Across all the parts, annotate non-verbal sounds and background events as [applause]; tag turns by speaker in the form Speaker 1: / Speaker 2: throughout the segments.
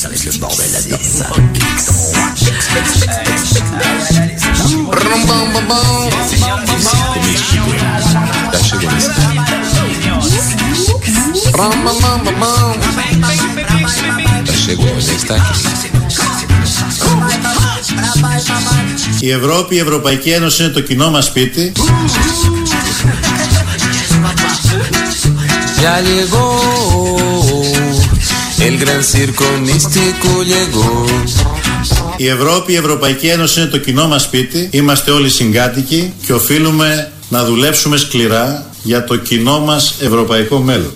Speaker 1: Ça va être le bordel là-dedans.
Speaker 2: Η Ευρώπη, η Ευρωπαϊκή Ένωση είναι το κοινό μας σπίτι.
Speaker 3: Ya llegó, el gran circo místico llegó.
Speaker 2: Η Ευρώπη, η Ευρωπαϊκή Ένωση είναι το κοινό μας σπίτι. Είμαστε όλοι συγκάτοικοι και οφείλουμε να δουλέψουμε σκληρά για το κοινό μας ευρωπαϊκό μέλλον.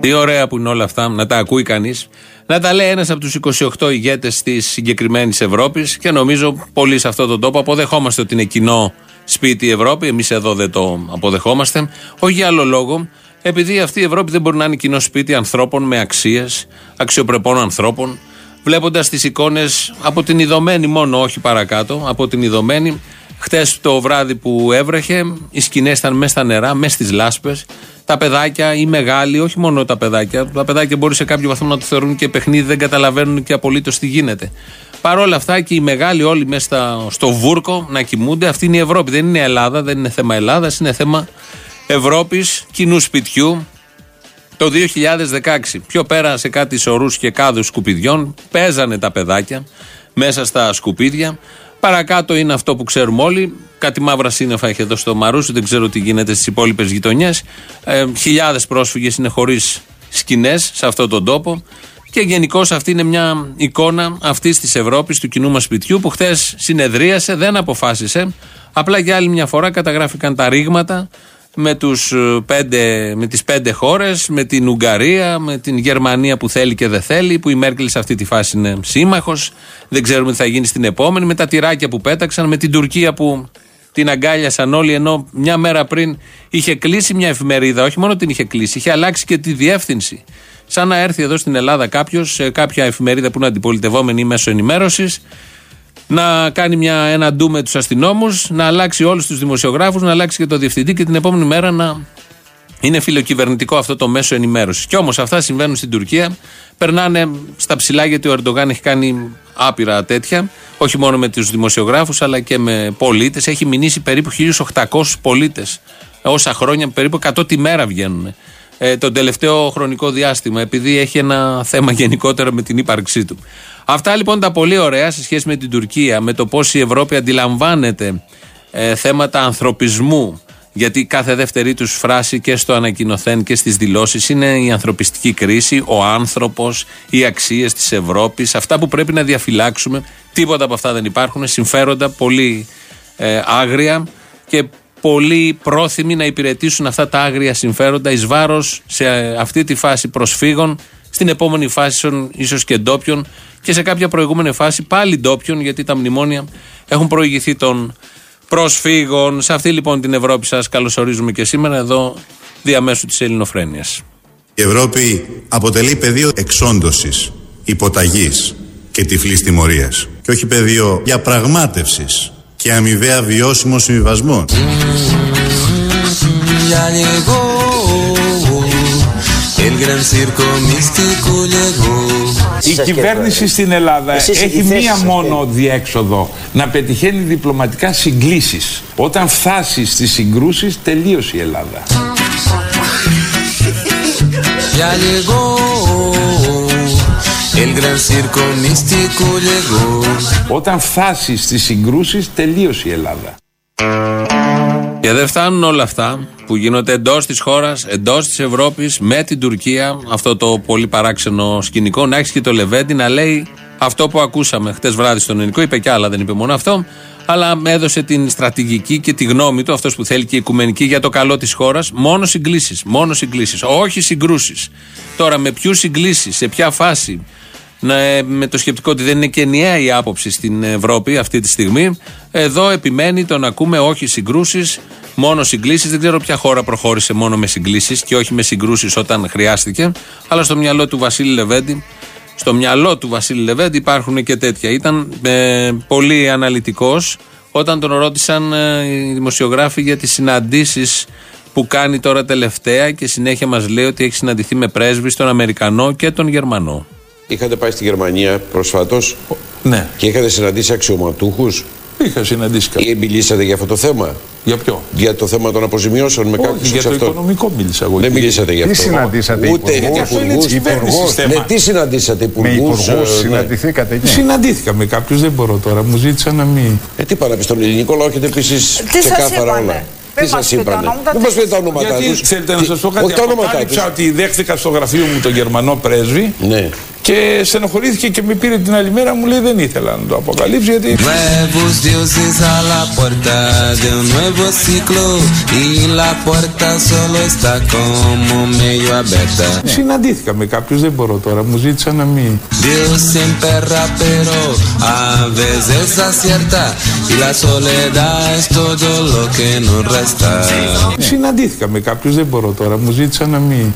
Speaker 4: Τι ωραία που είναι όλα αυτά, να τα ακούει κανείς. Να τα λέει ένας από τους 28 ηγέτες της συγκεκριμένης Ευρώπης και νομίζω πολλοί σε αυτόν τον τόπο αποδεχόμαστε ότι είναι κοινό σπίτι η Ευρώπη. Εμείς εδώ δεν το αποδεχόμαστε. Όχι για άλλο λόγο, επειδή αυτή η Ευρώπη δεν μπορεί να είναι κοινό σπίτι ανθρώπων με αξίες, αξιοπρεπών ανθρώπων. Βλέποντας τις εικόνες από την ειδωμένη μόνο, όχι παρακάτω, από την ειδωμένη. Χτες το βράδυ που έβρεχε, οι σκηνές ήταν μέσα στα νερά, μέσα στις λάσπες. Τα παιδάκια, οι μεγάλοι, όχι μόνο τα παιδάκια. Τα παιδάκια μπορεί σε κάποιο βαθμό να το θεωρούν και παιχνίδι, δεν καταλαβαίνουν και απολύτως τι γίνεται. Παρ' όλα αυτά και οι μεγάλοι όλοι μέσα στο βούρκο να κοιμούνται. Αυτή είναι η Ευρώπη. Δεν είναι η Ελλάδα, δεν είναι θέμα Ελλάδας, είναι θέμα Ευρώπης, κοινού σπιτιού. Το 2016, πιο πέρα σε κάτι σωρούς και κάδους σκουπιδιών, παίζανε τα παιδάκια μέσα στα σκουπίδια. Παρακάτω είναι αυτό που ξέρουμε όλοι. Κάτι μαύρα σύννεφα έχει εδώ στο Μαρούσι, δεν ξέρω τι γίνεται στις υπόλοιπες γειτονιές. Ε, Χιλιάδες πρόσφυγες είναι χωρίς σκηνές σε αυτόν τον τόπο. Και γενικώς αυτή είναι μια εικόνα αυτής της Ευρώπης, του κοινού μας σπιτιού, που χθες συνεδρίασε, δεν αποφάσισε. Απλά για άλλη μια φορά καταγράφηκαν τα ρήγματα με, τους πέντε, με τις πέντε χώρες, με την Ουγγαρία, με την Γερμανία που θέλει και δεν θέλει, που η Μέρκελ σε αυτή τη φάση είναι σύμμαχος, δεν ξέρουμε τι θα γίνει στην επόμενη, με τα τυράκια που πέταξαν, με την Τουρκία που την αγκάλιασαν όλοι, ενώ μια μέρα πριν είχε κλείσει μια εφημερίδα, όχι μόνο την είχε κλείσει, είχε αλλάξει και τη διεύθυνση. Σαν να έρθει εδώ στην Ελλάδα κάποιος, σε κάποια εφημερίδα που είναι αντιπολιτευόμενη ή μέσω ενημέρωσης, να κάνει μια, ένα ντου με τους αστυνόμους, να αλλάξει όλους τους δημοσιογράφους, να αλλάξει και το διευθυντή και την επόμενη μέρα να είναι φιλοκυβερνητικό αυτό το μέσο ενημέρωσης. Κι όμως αυτά συμβαίνουν στην Τουρκία. Περνάνε στα ψηλά γιατί ο Ερντογάν έχει κάνει άπειρα τέτοια. Όχι μόνο με τους δημοσιογράφους αλλά και με πολίτες. Έχει μηνύσει περίπου 1.800 πολίτες. Όσα χρόνια, περίπου 100 τη μέρα βγαίνουν. Ε, τον τελευταίο χρονικό διάστημα, επειδή έχει ένα θέμα γενικότερα με την ύπαρξή του. Αυτά λοιπόν τα πολύ ωραία σε σχέση με την Τουρκία, με το πώς η Ευρώπη αντιλαμβάνεται ε, θέματα ανθρωπισμού. Γιατί κάθε δεύτερη τους φράση και στο ανακοινωθέν και στις δηλώσεις είναι η ανθρωπιστική κρίση, ο άνθρωπος, οι αξίες της Ευρώπης, αυτά που πρέπει να διαφυλάξουμε. Τίποτα από αυτά δεν υπάρχουν. Συμφέροντα πολύ ε, άγρια και πολύ πρόθυμοι να υπηρετήσουν αυτά τα άγρια συμφέροντα εις βάρος σε αυτή τη φάση προσφύγων, στην επόμενη φάση ίσως και ντόπιων και σε κάποια προηγούμενη φάση πάλι ντόπιων, γιατί τα μνημόνια έχουν προηγηθεί των προσφύγων. Σε αυτή λοιπόν την Ευρώπη σας καλωσορίζουμε και σήμερα εδώ διαμέσου της Ελληνοφρένειας.
Speaker 2: Η Ευρώπη αποτελεί πεδίο εξόντωσης, υποταγής και τυφλής τιμωρίας και όχι πεδίο διαπραγμάτευσης και αμοιβαία βιώσιμων συμβιβασμών.
Speaker 3: Ya llegó, el gran circo místico llegó.
Speaker 5: Η κυβέρνηση στην Ελλάδα
Speaker 6: Εσείς
Speaker 5: έχει
Speaker 6: η θέση
Speaker 5: μία
Speaker 6: σας
Speaker 5: μόνο διέξοδο να πετυχαίνει διπλωματικά συγκλήσεις. Όταν φτάσει στις συγκρούσεις τελείωσε η Ελλάδα.
Speaker 3: Ya llegó, el gran circo místico llegó.
Speaker 5: Όταν φτάσει στις συγκρούσεις τελείωσε η Ελλάδα.
Speaker 4: Και δεν φτάνουν όλα αυτά που γίνονται εντός της χώρας, εντός της Ευρώπης, με την Τουρκία, αυτό το πολύ παράξενο σκηνικό, να έχεις και το Λεβέντι να λέει αυτό που ακούσαμε χτες βράδυ στον ελληνικό. Είπε και άλλα, δεν είπε μόνο αυτό. Αλλά έδωσε την στρατηγική και τη γνώμη του, αυτός που θέλει και η οικουμενική για το καλό της χώρας. Μόνο συγκλήσεις. Μόνο συγκλήσεις. Όχι συγκρούσεις. Τώρα με ποιους συγκλήσεις, σε ποια φάση, ναι, με το σκεπτικό ότι δεν είναι και ενιαία η άποψη στην Ευρώπη αυτή τη στιγμή. Εδώ επιμένει το να ακούμε όχι συγκρούσεις, μόνο συγκλήσεις. Δεν ξέρω ποια χώρα προχώρησε μόνο με συγκλήσεις και όχι με συγκρούσεις όταν χρειάστηκε. Αλλά στο μυαλό του Βασίλη Λεβέντη, στο μυαλό του Βασίλη Λεβέντη υπάρχουν και τέτοια. Ήταν ε, πολύ αναλυτικός όταν τον ρώτησαν ε, οι δημοσιογράφοι για τις συναντήσεις που κάνει τώρα τελευταία και συνέχεια μας λέει ότι έχει συναντηθεί με πρέσβει τον Αμερικανό και τον Γερμανό.
Speaker 1: Είχατε πάει στη Γερμανία προσφάτως
Speaker 5: Ναι,
Speaker 1: και είχατε συναντήσει αξιωματούχους;
Speaker 5: Είχα συναντήσει κάποιον.
Speaker 1: ή μιλήσατε για αυτό το θέμα;
Speaker 5: Για ποιο;
Speaker 1: Για το θέμα των αποζημιώσεων με
Speaker 5: Όχι,
Speaker 1: κάποιους
Speaker 5: για
Speaker 1: εξ
Speaker 5: το
Speaker 1: αυτών.
Speaker 5: οικονομικό μίλησα εγώ.
Speaker 1: Δεν
Speaker 5: εκεί.
Speaker 1: μιλήσατε για
Speaker 6: Τι
Speaker 1: αυτό.
Speaker 6: συναντήσατε,
Speaker 1: Ούτε
Speaker 6: υπουργούς;
Speaker 5: Αυτό είναι
Speaker 1: υπουργούς.
Speaker 5: της κυβέρνησης θέμα.
Speaker 1: Ναι, τι συναντήσατε,
Speaker 6: Με
Speaker 1: υπουργούς.
Speaker 6: υπουργούς συναντηθήκατε εκεί.
Speaker 5: Συναντήθηκα με κάποιους, δεν μπορώ τώρα. Μου ζήτησαν να μην.
Speaker 1: Ε, τι πάνε στον ελληνικό λαό, έχετε επίση
Speaker 7: Τι σας
Speaker 1: ξεκάθαρα
Speaker 7: είπανε;
Speaker 1: όλα.
Speaker 7: Μην
Speaker 1: Τι
Speaker 7: μας
Speaker 1: σας
Speaker 7: πείτε
Speaker 1: είπανε;
Speaker 7: ονόματα,
Speaker 1: Δεν
Speaker 7: τι
Speaker 1: μα πείτε τα ονόματά
Speaker 5: Γιατί
Speaker 1: τους.
Speaker 5: θέλετε να
Speaker 1: Τι-
Speaker 5: σας πω κάτι.
Speaker 1: Όχι τα ονόματά
Speaker 5: Αποκάλυψα
Speaker 1: τους.
Speaker 5: ότι δέχτηκα στο γραφείο μου τον Γερμανό πρέσβη
Speaker 1: Ναι.
Speaker 5: Και στενοχωρήθηκε και με πήρε την άλλη μέρα. Μου λέει δεν ήθελα να το αποκαλύψει γιατί.
Speaker 3: Nuevos dioses a la puerta de un nuevo ciclo y la puerta solo está como medio abierta.
Speaker 5: Συναντήθηκα με κάποιους, δεν μπορώ τώρα. Μου ζήτησαν να μην.
Speaker 3: Dios siempre rapero, a veces acierta y la soledad es todo lo que nos resta.
Speaker 5: Συναντήθηκα με κάποιους, δεν μπορώ τώρα. Μου ζήτησαν να μην.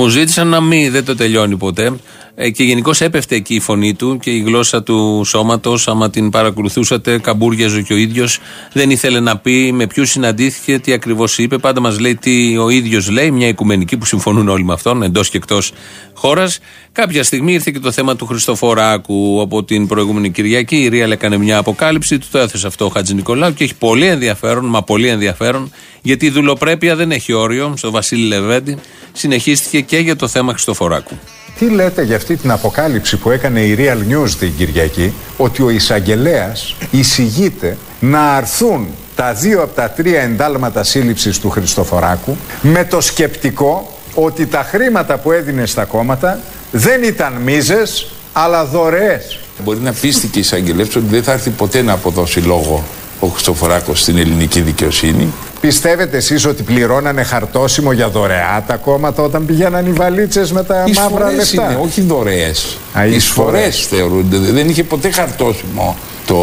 Speaker 4: Μου ζήτησαν να μην, δεν το τελειώνει ποτέ. Ε, και γενικώς έπεφτε εκεί η φωνή του και η γλώσσα του σώματος. Άμα την παρακολουθούσατε, καμπούριαζε και ο ίδιος. Δεν ήθελε να πει με ποιους συναντήθηκε, τι ακριβώς είπε. Πάντα μας λέει τι ο ίδιος λέει, μια οικουμενική που συμφωνούν όλοι με αυτόν, εντός και εκτός χώρας. Κάποια στιγμή ήρθε και το θέμα του Χριστοφοράκου από την προηγούμενη Κυριακή. Η Ρίαλ έκανε μια αποκάλυψη, του το έθεσε αυτό ο Χατζη Νικολάου και έχει πολύ ενδιαφέρον, μα πολύ ενδιαφέρον, γιατί η δουλοπρέπεια δεν έχει όριο στο Βασίλη Λεβέντη. Συνεχίστηκε και για το θέμα Χριστοφοράκου.
Speaker 6: Τι λέτε για αυτή την αποκάλυψη που έκανε η Real News την Κυριακή ότι ο εισαγγελέας εισηγείται να αρθούν τα δύο από τα τρία εντάλματα σύλληψης του Χριστοφοράκου με το σκεπτικό ότι τα χρήματα που έδινε στα κόμματα δεν ήταν μίζες αλλά δωρεές.
Speaker 5: Μπορεί να πίστηκε η εισαγγελέα ότι δεν θα έρθει ποτέ να αποδώσει λόγο ο Χριστοφοράκος στην ελληνική δικαιοσύνη.
Speaker 6: Πιστεύετε εσείς ότι πληρώνανε χαρτόσημο για δωρεά τα κόμματα όταν πηγαίναν οι βαλίτσες με τα μαύρα
Speaker 5: Εισφορές
Speaker 6: λεφτά;
Speaker 5: είναι, όχι δωρεές.
Speaker 6: Α, εισφορές.
Speaker 5: Εισφορές θεωρούνται. Δεν είχε ποτέ χαρτόσημο το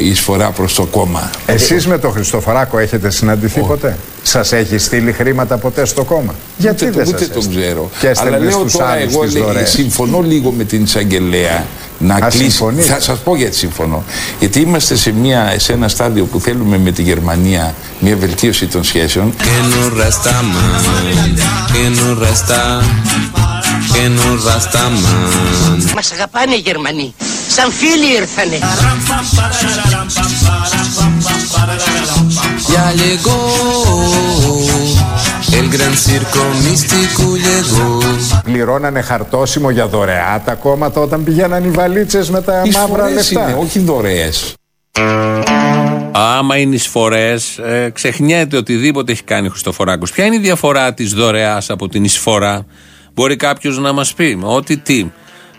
Speaker 5: η εισφορά προς το κόμμα.
Speaker 6: Εσείς με τον Χριστοφοράκο έχετε συναντηθεί ποτέ; Σας έχει στείλει χρήματα ποτέ στο κόμμα; Γιατί
Speaker 5: ούτε,
Speaker 6: δεν
Speaker 5: το- ούτε
Speaker 6: σας
Speaker 5: τον
Speaker 6: έστειλε;
Speaker 5: ξέρω.
Speaker 6: Και
Speaker 5: Αλλά
Speaker 6: έστελνε
Speaker 5: λέω
Speaker 6: στους
Speaker 5: τώρα,
Speaker 6: άλλους
Speaker 5: εγώ
Speaker 6: τις
Speaker 5: λέει,
Speaker 6: δωρεές.
Speaker 5: συμφωνώ λίγο με την εισαγγελέα να
Speaker 6: Α,
Speaker 5: κλείσει.
Speaker 6: συμφωνείτε.
Speaker 5: Θα σας πω γιατί συμφωνώ. Γιατί είμαστε σε, μια, σε ένα στάδιο που θέλουμε με τη Γερμανία μια βελτίωση των σχέσεων.
Speaker 3: Que nos resta man, que nos resta, que nos resta man.
Speaker 7: Μας αγαπάνε οι Γερμανοί. Σαν φίλοι ήρθανε.
Speaker 3: Ya llegó, el gran circo místico llegó.
Speaker 6: Πληρώνανε χαρτόσημο για δωρεά τα κόμματα όταν πηγαίναν οι βαλίτσες με τα μαύρα
Speaker 5: Εισφορές
Speaker 6: λεφτά.
Speaker 5: είναι, όχι δωρεές.
Speaker 4: Άμα είναι εισφορέ, ε, ξεχνιέται οτιδήποτε έχει κάνει ο Χριστοφοράκος. Ποια είναι η διαφορά της δωρεάς από την εισφορά, Μπορεί κάποιος να μας πει. Ότι τι.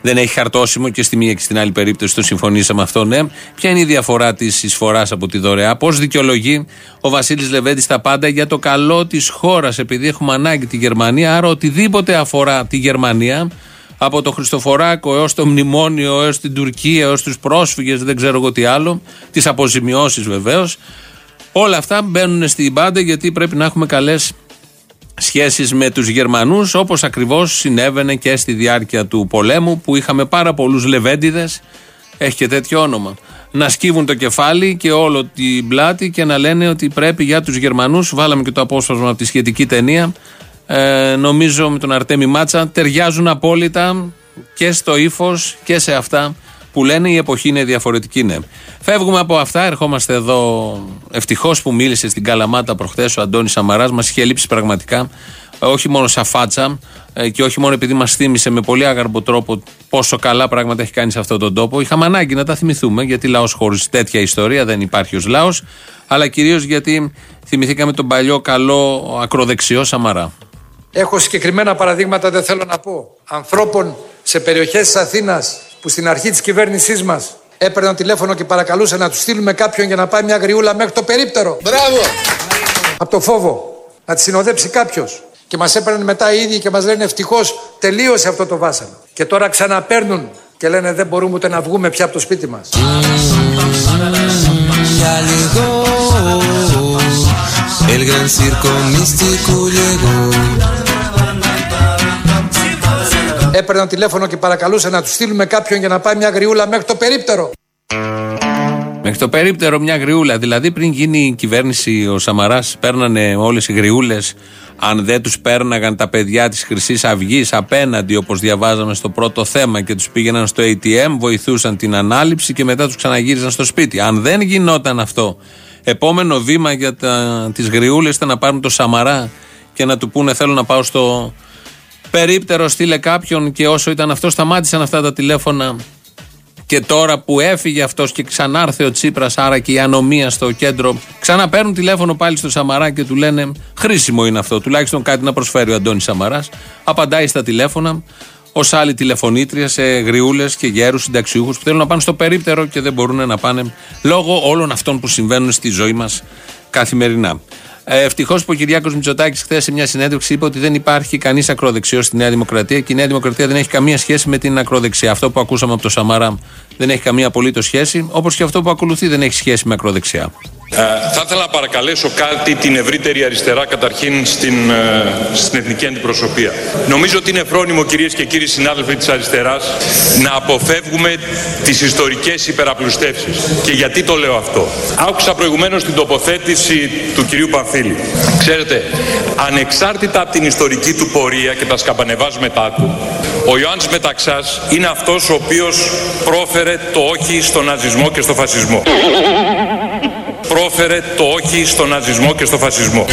Speaker 4: Δεν έχει χαρτόσημο και στη μία και στην άλλη περίπτωση το συμφωνήσαμε αυτό, ναι. Ποια είναι η διαφορά της εισφοράς από τη δωρεά, πώς δικαιολογεί ο Βασίλης Λεβέντης τα πάντα για το καλό της χώρας, επειδή έχουμε ανάγκη τη Γερμανία. Άρα, οτιδήποτε αφορά τη Γερμανία, από το Χριστοφοράκο έως το μνημόνιο, έως την Τουρκία, έως τους πρόσφυγες, δεν ξέρω εγώ τι άλλο, τις αποζημιώσεις βεβαίως. Όλα αυτά μπαίνουν στην πάντα γιατί πρέπει να έχουμε καλές σχέσεις με τους Γερμανούς όπως ακριβώς συνέβαινε και στη διάρκεια του πολέμου που είχαμε πάρα πολλούς λεβέντιδες. Έχει και τέτοιο όνομα. Να σκύβουν το κεφάλι και όλο την πλάτη και να λένε ότι πρέπει για τους Γερμανούς βάλαμε και το απόσπασμα από τη σχετική ταινία ε, νομίζω με τον Αρτέμι Μάτσα ταιριάζουν απόλυτα και στο ύφος και σε αυτά που λένε η εποχή είναι διαφορετική, ναι. Φεύγουμε από αυτά, ερχόμαστε εδώ. Ευτυχώς που μίλησε στην Καλαμάτα προχθές ο Αντώνης Σαμαράς, μας είχε λείψει πραγματικά. Όχι μόνο σαν φάτσα ε, και όχι μόνο επειδή μας θύμισε με πολύ άγαρμπο τρόπο πόσο καλά πράγματα έχει κάνει σε αυτόν τον τόπο. Είχαμε ανάγκη να τα θυμηθούμε, γιατί λαός χωρίς τέτοια ιστορία δεν υπάρχει ως λαός, αλλά κυρίως γιατί θυμηθήκαμε τον παλιό καλό ακροδεξιό Σαμαρά.
Speaker 8: Έχω συγκεκριμένα παραδείγματα, δεν θέλω να πω, ανθρώπων σε περιοχές της Αθήνας που στην αρχή της κυβέρνησής μας έπαιρναν τηλέφωνο και παρακαλούσαν να τους στείλουμε κάποιον για να πάει μια γριούλα μέχρι το περίπτερο. Μπράβο! Από το φόβο να τη συνοδέψει κάποιος. Και μας έπαιρναν μετά οι ίδιοι και μας λένε ευτυχώς τελείωσε αυτό το βάσανο. Και τώρα ξαναπαίρνουν και λένε δεν μπορούμε ούτε να βγούμε πια από το σπίτι μας.
Speaker 3: Ya llegó, el gran circo místico llegó.
Speaker 8: Έπαιρναν τηλέφωνο και παρακαλούσαν να του στείλουμε κάποιον για να πάει μια γριούλα μέχρι το περίπτερο.
Speaker 4: Μέχρι το περίπτερο μια γριούλα. Δηλαδή πριν γίνει η κυβέρνηση ο Σαμαράς, παίρνανε όλες οι γριούλες. Αν δεν τους πέρναγαν τα παιδιά της Χρυσής Αυγής απέναντι, όπως διαβάζαμε στο πρώτο θέμα, και τους πήγαιναν στο ATM, βοηθούσαν την ανάληψη και μετά τους ξαναγύριζαν στο σπίτι. Αν δεν γινόταν αυτό, επόμενο βήμα για τις γριούλες ήταν να πάρουν το Σαμαρά και να του πούνε: Θέλω να πάω στο περίπτερος, στείλε κάποιον. Και όσο ήταν αυτός, σταμάτησαν αυτά τα τηλέφωνα και τώρα που έφυγε αυτός και ξανάρθε ο Τσίπρας, άρα και η ανομία στο κέντρο, ξαναπαίρνουν τηλέφωνο πάλι στο Σαμαρά και του λένε: Χρήσιμο είναι αυτό. Τουλάχιστον κάτι να προσφέρει ο Αντώνης Σαμαράς. Απαντάει στα τηλέφωνα ως άλλη τηλεφωνήτρια σε γριούλες και γέρους συνταξιούχους που θέλουν να πάνε στο περίπτερο και δεν μπορούν να πάνε λόγω όλων αυτών που συμβαίνουν στη ζωή μας καθημερινά. Ε, Ευτυχώς που ο Κυριάκος Μητσοτάκης χθες σε μια συνέντευξη είπε ότι δεν υπάρχει κανείς ακροδεξιός στη Νέα Δημοκρατία και η Νέα Δημοκρατία δεν έχει καμία σχέση με την ακροδεξιά. Αυτό που ακούσαμε από το Σαμαρά δεν έχει καμία απολύτως σχέση, όπως και αυτό που ακολουθεί δεν έχει σχέση με ακροδεξιά.
Speaker 9: Ε, θα ήθελα να παρακαλέσω κάτι την ευρύτερη αριστερά καταρχήν στην, ε, στην εθνική αντιπροσωπεία. Νομίζω ότι είναι φρόνιμο κυρίες και κύριοι συνάδελφοι της αριστεράς να αποφεύγουμε τις ιστορικές υπεραπλουστεύσεις. Και γιατί το λέω αυτό. Άκουσα προηγουμένως την τοποθέτηση του κυρίου Πανφίλη. Ξέρετε, ανεξάρτητα από την ιστορική του πορεία και τα σκαμπανεβάσματά του, ο Ιωάννης Μεταξάς είναι αυτός ο οποίος πρόφερε το όχι στον ναζισμό και στο φασισμό πρόφερε το όχι στον ναζισμό και στο φασισμό.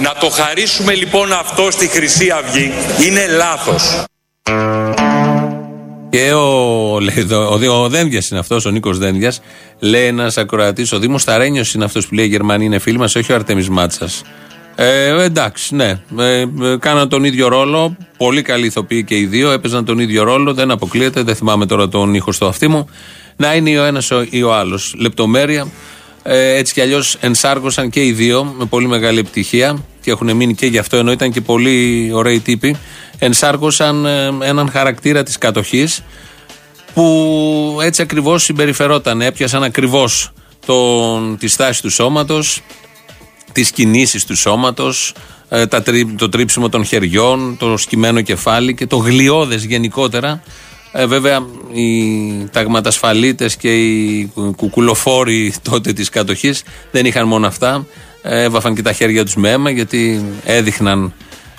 Speaker 9: Να το χαρίσουμε λοιπόν αυτό στη Χρυσή Αυγή είναι λάθος.
Speaker 4: Και ο, λέει, ο, ο, ο Δένδιας είναι αυτός, ο Νίκος Δένδιας. Λέει ένας ακροατής, ο Δήμος Ταρένιος είναι αυτός που λέει: Οι Γερμανοί είναι φίλοι μας, όχι ο Αρτέμι Μάτσας. Ε, εντάξει, ναι. Ε, ε, κάναν τον ίδιο ρόλο. Πολύ καλοί ηθοποιοί και οι δύο. Έπαιζαν τον ίδιο ρόλο. Δεν αποκλείεται. Δεν θυμάμαι τώρα τον ήχο στο αυτί μου. Να είναι ο ένας ή ο άλλος. Λεπτομέρεια. Ε, έτσι κι αλλιώς ενσάργωσαν και οι δύο με πολύ μεγάλη επιτυχία και έχουν μείνει και γι' αυτό ενώ ήταν και πολύ ωραίοι τύποι. Ενσάργωσαν ε, έναν χαρακτήρα της κατοχής που έτσι ακριβώς συμπεριφερόταν. Έπιασαν ακριβώς τη στάση του σώματος, τις κινήσεις του σώματος, ε, το τρίψιμο των χεριών, το σκυμμένο κεφάλι και το γλιώδες γενικότερα. Ε, βέβαια, οι ταγματασφαλίτες και οι κουκουλοφόροι τότε της κατοχής δεν είχαν μόνο αυτά. Ε, έβαφαν και τα χέρια τους με αίμα γιατί έδειχναν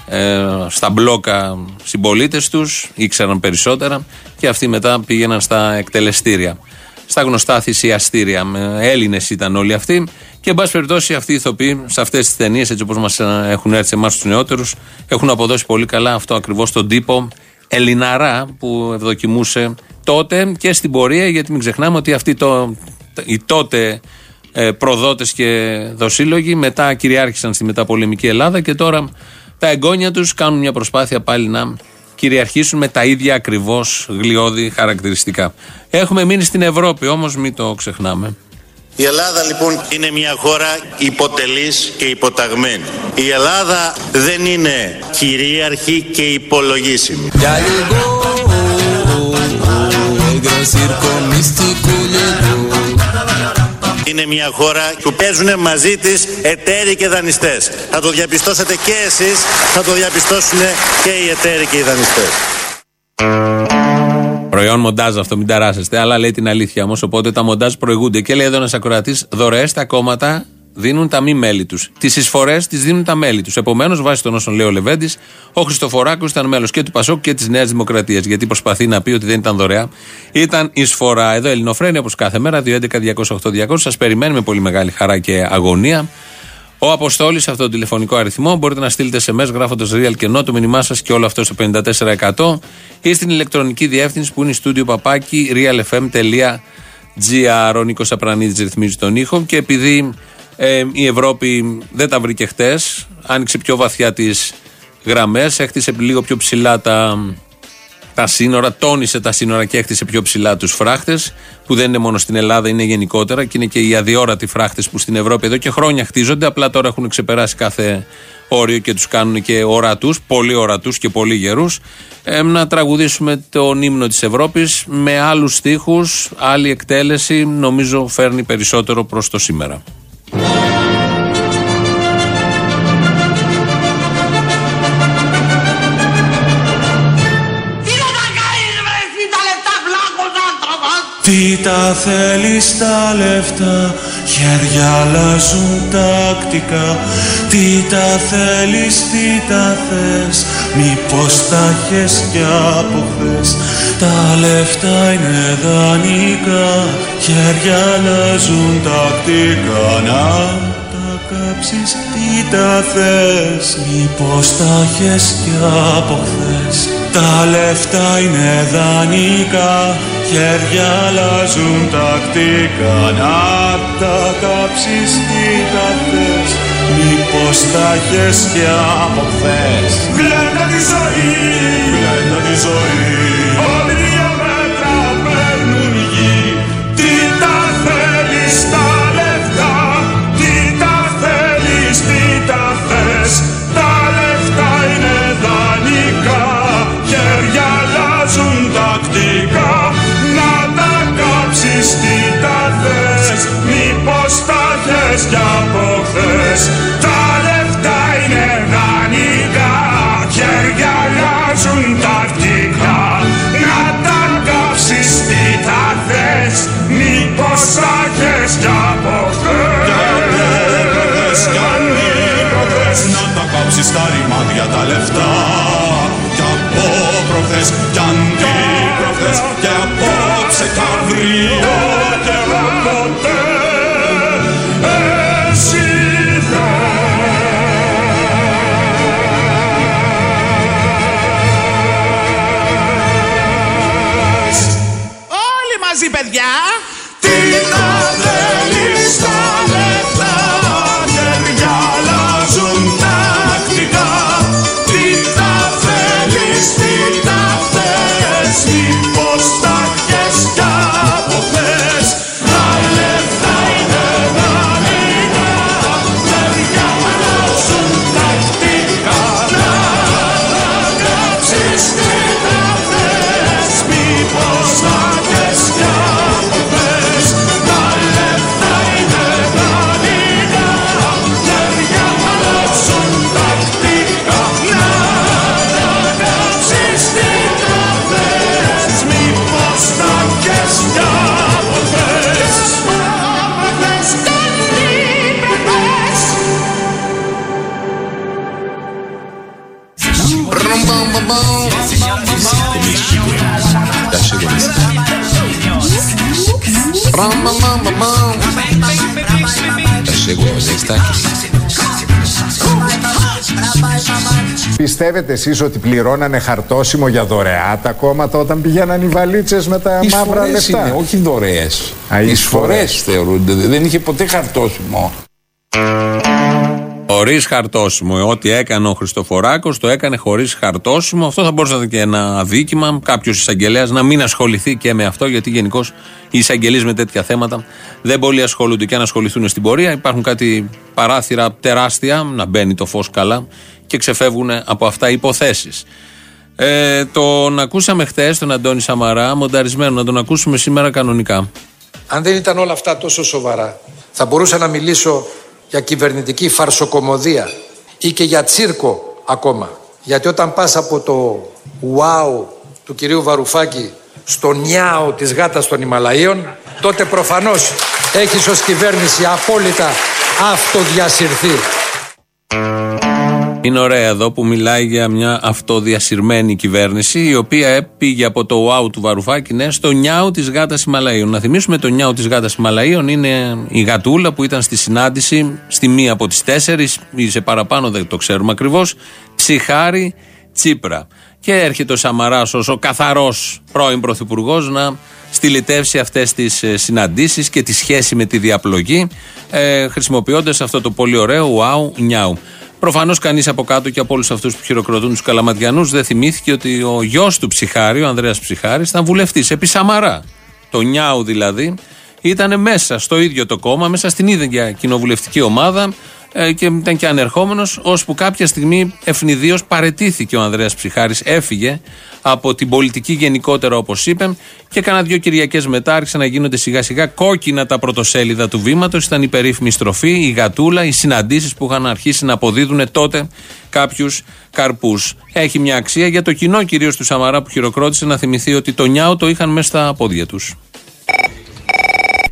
Speaker 4: ε, στα μπλόκα συμπολίτες τους, ήξεραν περισσότερα και αυτοί μετά πήγαιναν στα εκτελεστήρια στα γνωστά θυσιαστήρια. Έλληνες ήταν όλοι αυτοί. Και εν πάση περιπτώσει αυτοί οι ηθοποιοί σε αυτές τις ταινίες, έτσι όπως μας ε, έχουν έρθει εμάς τους νεότερους, έχουν αποδώσει πολύ καλά αυτό ακριβώς τον τύπο Ελληναρά που ευδοκιμούσε τότε και στην πορεία, γιατί μην ξεχνάμε ότι αυτοί το, οι τότε ε, προδότες και δοσύλλογοι μετά κυριάρχησαν στη μεταπολεμική Ελλάδα και τώρα τα εγγόνια τους κάνουν μια προσπάθεια πάλι να κυριαρχήσουν με τα ίδια ακριβώ γλιώδη χαρακτηριστικά. Έχουμε μείνει στην Ευρώπη, όμω μην το ξεχνάμε.
Speaker 10: Η Ελλάδα λοιπόν είναι μια χώρα υποτελής και υποταγμένη. Η Ελλάδα δεν είναι κυρίαρχη και υπολογίσιμη είναι μια χώρα που παίζουν μαζί της εταίροι και δανειστές. Θα το διαπιστώσετε και εσείς, θα το διαπιστώσουν και οι εταίροι και οι δανειστές.
Speaker 4: Προϊόν μοντάζ αυτό, μην ταράσεστε, αλλά λέει την αλήθεια όμως. Οπότε τα μοντάζ προηγούνται. Και λέει εδώ ένας ακροατής: Δωρεές στα κόμματα δίνουν τα μη μέλη τους. Τις εισφορές τις δίνουν τα μέλη τους. Επομένως, βάσει των όσων λέει ο Λεβέντης, ο Χριστοφοράκος ήταν μέλος και του Πασόκ και της Νέας Δημοκρατίας. Γιατί προσπαθεί να πει ότι δεν ήταν δωρεά. Ήταν εισφορά. Εδώ Ελληνοφρένια όπως κάθε μέρα, 211-208-200. Σας περιμένει με πολύ μεγάλη χαρά και αγωνία. Ο Αποστόλης σε αυτό το τηλεφωνικό αριθμό μπορείτε να στείλετε σε μέσα γράφοντας real και το μήνυμά σας και όλο αυτό στο 54% ή στην ηλεκτρονική διεύθυνση που είναι στούντιο παπάκι realfm.gr. Ο Νίκος Απρανίδης ρυθμίζει τον ήχο και επειδή ε, η Ευρώπη δεν τα βρήκε χτες. Άνοιξε πιο βαθιά τις γραμμές, έχτισε λίγο πιο ψηλά τα, τα σύνορα, τόνισε τα σύνορα και έχτισε πιο ψηλά τους φράχτες, που δεν είναι μόνο στην Ελλάδα, είναι γενικότερα και είναι και οι αδιόρατοι φράχτες που στην Ευρώπη εδώ και χρόνια χτίζονται. Απλά τώρα έχουν ξεπεράσει κάθε όριο και τους κάνουν και ορατού, πολύ ορατού και πολύ γερούς. Ε, να τραγουδήσουμε τον ύμνο της Ευρώπης με άλλους στίχους, άλλη εκτέλεση. Νομίζω φέρνει περισσότερο προς το σήμερα.
Speaker 11: Τι τα θέλεις τα λεφτά, χέρια αλλάζουν τακτικά. Τι τα θέλεις, τι τα θες, μήπως τα έχεις κι από χθες. Τα λεφτά είναι δανεικά Χέρια αλλάζουν τακτικά. Να τα κάψεις, τι τα θες Μήπως τα έχεις κι από χθες. Τα λεφτά είναι δανεικά Χέρια αλλάζουν τακτικά. Να τα κάψεις, τι τα θες Μήπως τα έχεις κι από χθες. Γλέντα τη ζωή, γλέντα τη ζωή
Speaker 6: Πιστεύετε εσείς ότι πληρώνανε χαρτόσημο για δωρεά τα κόμματα όταν πηγαίναν οι βαλίτσες με τα μαύρα
Speaker 5: Εισφορές
Speaker 6: λεφτά;
Speaker 5: είναι, όχι δωρεές.
Speaker 6: Α, εισφορές.
Speaker 5: Εισφορέ θεωρούνται. Δεν είχε ποτέ χαρτόσημο.
Speaker 4: Χωρίς χαρτόσημο. Ό,τι έκανε ο Χριστοφοράκος το έκανε χωρίς χαρτόσημο. Αυτό θα μπορούσε να είναι και ένα αδίκημα. Κάποιος εισαγγελέας να μην ασχοληθεί και με αυτό, γιατί γενικώς οι εισαγγελείς με τέτοια θέματα δεν πολύ ασχολούνται και αν ασχοληθούν στην πορεία. Υπάρχουν κάτι παράθυρα τεράστια, να μπαίνει το φως καλά και ξεφεύγουν από αυτά οι υποθέσεις. Ε, τον ακούσαμε χθες τον Αντώνη Σαμαρά, μονταρισμένο, να τον ακούσουμε σήμερα κανονικά.
Speaker 8: Αν δεν ήταν όλα αυτά τόσο σοβαρά, θα μπορούσα να μιλήσω για κυβερνητική φαρσοκομωδία ή και για τσίρκο ακόμα. Γιατί όταν πας από το wow του κυρίου Βαρουφάκη στο νιάο της γάτας των Ιμαλαίων, τότε προφανώς έχεις ως κυβέρνηση απόλυτα αυτοδιασυρθεί.
Speaker 4: Είναι ωραία εδώ που μιλάει για μια αυτοδιασυρμένη κυβέρνηση η οποία πήγε από το wow του Βαρουφάκη ναι, στο νιάου της γάτας Ιμαλαίων. Να θυμίσουμε το νιάου της γάτας Ιμαλαίων είναι η γατούλα που ήταν στη συνάντηση στη μία από τις τέσσερις ή σε παραπάνω δεν το ξέρουμε ακριβώς. Ψυχάρη Τσίπρα. Και έρχεται ο Σαμαράς ως ο καθαρός πρώην πρωθυπουργός να στυλιτεύσει αυτές τις συναντήσεις και τη σχέση με τη διαπλογή, ε, χρησιμοποιώντας αυτό το πολύ ωραίο wow νιάου. Προφανώς κανείς από κάτω και από όλους αυτούς που χειροκροτούν τους Καλαματιανούς δεν θυμήθηκε ότι ο γιος του Ψυχάρη, ο Ανδρέας Ψυχάρης, ήταν βουλευτής επί Σαμαρά. Το νιάου δηλαδή ήταν μέσα στο ίδιο το κόμμα, μέσα στην ίδια κοινοβουλευτική ομάδα ε, και ήταν και ανερχόμενος, ώσπου κάποια στιγμή ευνηδίως παρετήθηκε ο Ανδρέας Ψυχάρης, έφυγε από την πολιτική γενικότερα όπως είπε και κάνα δύο Κυριακές μετά άρχισαν να γίνονται σιγά σιγά κόκκινα τα πρωτοσέλιδα του βήματος. Ήταν η περίφημη στροφή, η γατούλα, οι συναντήσεις που είχαν αρχίσει να αποδίδουν τότε κάποιους καρπούς. Έχει μια αξία για το κοινό κυρίως του Σαμαρά που χειροκρότησε να θυμηθεί ότι το νιάο το είχαν μέσα στα πόδια τους.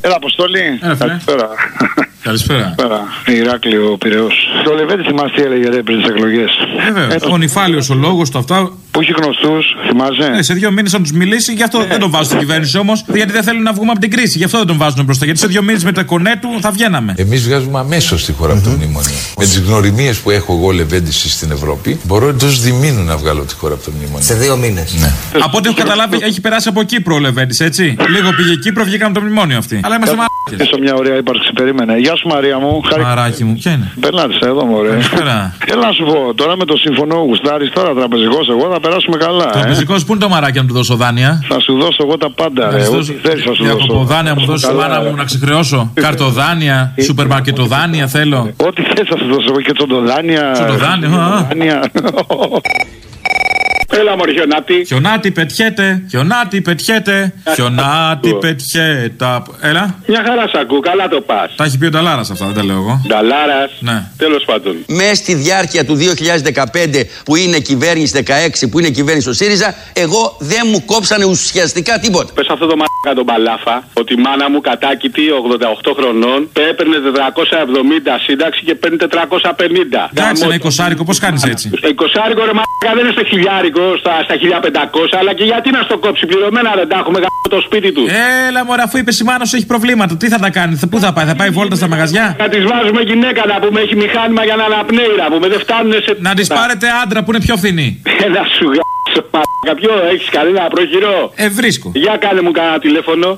Speaker 12: Έλα, Αποστολή.
Speaker 13: Έλα, φίλε.
Speaker 12: Καλησπέρα.
Speaker 13: Καλησπέρα.
Speaker 12: Καλησπέρα. Ηράκλειο Πυραιός. Το Λεβέντη θυμάστε τι έλεγε ρε, πριν τις εκλογές.
Speaker 13: Βέβαια. Ο νυφάλιος ο λόγος του αυτά.
Speaker 12: Που έχει γνωστούς, θυμάσαι;
Speaker 13: Ε, σε δύο μήνες θα τους μιλήσει, γι' αυτό δεν τον βάζουν στην κυβέρνηση όμως. Γιατί δεν θέλουν να βγούμε από την κρίση. Γι' αυτό δεν τον βάζουν μπροστά. Γιατί σε δύο μήνες με το κονέ του θα βγαίναμε.
Speaker 14: Εμείς βγάζουμε αμέσως τη χώρα από το μνημόνιο. Με τις γνωριμίες που έχω εγώ λεβέντηση στην Ευρώπη, μπορώ εντός διμήνου να βγάλω τη χώρα από το μνημόνιο.
Speaker 15: Σε δύο μήνες.
Speaker 14: Ναι.
Speaker 13: Από ό,τι έχω καταλάβει, έχει περάσει από Κύπρο ο Λεβέντης, έτσι. Λίγο πήγε Κύπρο, βγήκαμε από το μνημόνιο αυτή. Αλλά είμαστε μαλάκες.
Speaker 12: Είσαι μια ωραία ύπαρξη, περίμενε. Γεια σου Μαρία μου. Χάρη...
Speaker 13: Μαράκι μου, ποια είναι;
Speaker 12: Περνάτες εδώ, μωρέ.
Speaker 13: Καλησπέρα.
Speaker 12: Έλα να σου πω, τώρα με το συμφωνό γουστάρι, τώρα τραπεζικός, εγώ θα περάσουμε καλά. Ε.
Speaker 13: Τραπεζικός, πού είναι το μαράκι να του δώσω δάνεια;
Speaker 12: Θα σου δώσω εγώ τα πάντα, ρε.
Speaker 13: Να σου
Speaker 12: Ό,τι
Speaker 13: δώσω-
Speaker 12: θέλεις θα σου
Speaker 13: Διακοπώ
Speaker 12: δώσω.
Speaker 13: δάνεια μου δώσει
Speaker 12: Καλά,
Speaker 13: μάνα
Speaker 12: ρε.
Speaker 13: μου να ξεχρεώσω. Καρτοδάνεια, σούπερ μαρκετοδάνεια θέλω.
Speaker 12: Ό,τι θες θα σου δώσω εγώ και τσοντοδάνεια.
Speaker 13: Τσοντοδάνεια, α.
Speaker 12: Δάνεια. Έλα μωρή χιονάτη.
Speaker 13: Χιονάτι πετιέται, χιονάτι πετιέται, χιονάτι πετιέται. Έλα.
Speaker 16: Μια χαρά σ' ακού, καλά το πας.
Speaker 13: Τα έχει πει ο Νταλάρας αυτά, δεν τα λέω εγώ.
Speaker 16: Νταλάρας.
Speaker 13: Ναι.
Speaker 16: Τέλος πάντων.
Speaker 17: Μέσα στη διάρκεια του 2015 που είναι κυβέρνηση 16 που είναι κυβέρνηση ο ΣΥΡΙΖΑ, εγώ δεν μου κόψανε ουσιαστικά τίποτα.
Speaker 16: Πες αυτό το μαλάκα τον Παλάφα ότι η μάνα μου κατάκητη 88 χρονών έπαιρνε 470 σύνταξη και παίρνει 450.
Speaker 13: Εντάξει, ένα εικοσάρικο, πώς κάνεις έτσι;
Speaker 16: 20 άρικο ρε μαλάκα δεν είναι στο χιλιάρικο, στα, στα 1500, αλλά και γιατί να στο κόψει πληρωμένα δεν τα έχουμε γάμο το σπίτι τους.
Speaker 13: Έλα, μωρέ, αφού είπες η μάνα σου έχει προβλήματα, τι θα τα κάνει, θα- πού θα πάει, θα πάει βόλτα στα μαγαζιά;
Speaker 16: Να τη βάζουμε γυναίκα να πούμε, έχει μηχάνημα για να αναπνέει να πούμε, δεν φτάνουν σε.
Speaker 13: Να τη πάρετε άντρα που είναι πιο φθηνή.
Speaker 16: Ένα σου γάμο, μαλάκα, ποιο έχεις κανένα πρόχειρο.
Speaker 13: Ε, βρίσκω.
Speaker 16: Για κάνε μου κανένα τηλέφωνο.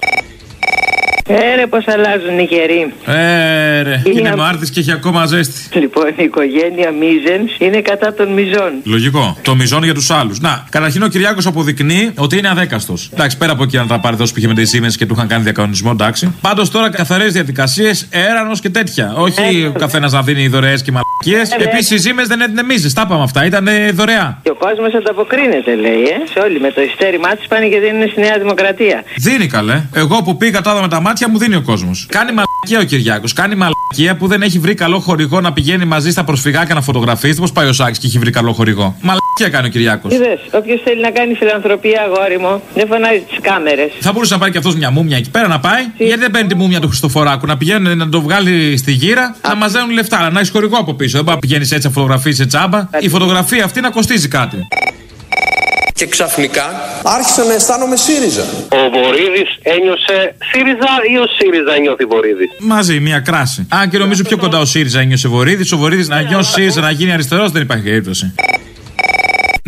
Speaker 18: Έρε πως αλλάζουν οι καιροί.
Speaker 13: Ε, ρε,
Speaker 18: Είναι
Speaker 13: είναι
Speaker 18: απ-
Speaker 13: Μάρτης και έχει ακόμα ζέστη.
Speaker 18: Λοιπόν, η οικογένεια Μίζενς είναι κατά των μιζών.
Speaker 13: Λογικό. Το μιζόν για τους άλλους. Να, καταρχήν ο Κυριάκος αποδεικνύει ότι είναι αδέκαστος. Εντάξει, πέρα από εκεί να τα πάρει δώσει που είχε με τη Siemens και του είχαν κάνει διακανονισμό, εντάξει. Πάντως τώρα καθαρές διαδικασίες, έρανο και τέτοια. Όχι ο καθένας να δίνει δωρεές και μαλακίες.
Speaker 18: Ε, ναι.
Speaker 13: Επίσης η Siemens δεν έδινε μίζες. Τα είπαμε αυτά. Ήταν ε, δωρεά.
Speaker 18: Και ο κόσμος ανταποκρίνεται, λέει, ε. Σε όλοι με το ιστέρημά της πάνε και δίνουν στη Νέα Δημοκρατία.
Speaker 13: Δίνει καλέ. Εγώ που πήγα τα είδα με τα μάτια μου δίνει ο κόσμος. Κάνει μαλακία ο Κυριάκος. Κάνει μαλακία που δεν έχει βρει καλό χορηγό να πηγαίνει μαζί στα προσφυγάκια να φωτογραφίσει. Πώ πάει ο Σάκη και έχει βρει καλό χορηγό. Μαλακία κάνει ο Κυριάκος.
Speaker 18: Είδες, όποιος θέλει να κάνει φιλανθρωπία, αγόρι μου, δεν φωνάζει τις κάμερες.
Speaker 13: Θα μπορούσε να πάρει και αυτός μια μούμια εκεί πέρα να πάει. Γιατί δεν παίρνει τη μούμια του Χριστοφοράκου. Να πηγαίνει να το βγάλει στη γύρα, να μαζεύουν λεφτά. Αλλά να έχεις χορηγό από πίσω. Δεν πάει να πηγαίνεις έτσι να φωτογραφίσεις τσάμπα. Η φωτογραφία αυτή να κοστίζει κάτι.
Speaker 19: Και ξαφνικά άρχισα να αισθάνομαι ΣΥΡΙΖΑ.
Speaker 20: Ο Βορύδης ένιωσε ΣΥΡΙΖΑ ή ο ΣΥΡΙΖΑ νιώθει Βορύδη;
Speaker 13: Μαζί, μια κράση. Αν και νομίζω πιο κοντά ο ΣΥΡΙΖΑ ένιωσε Βορύδης. Ο Βορύδης να νιώσει ΣΥΡΙΖΑ να γίνει αριστερός δεν υπάρχει περίπτωση.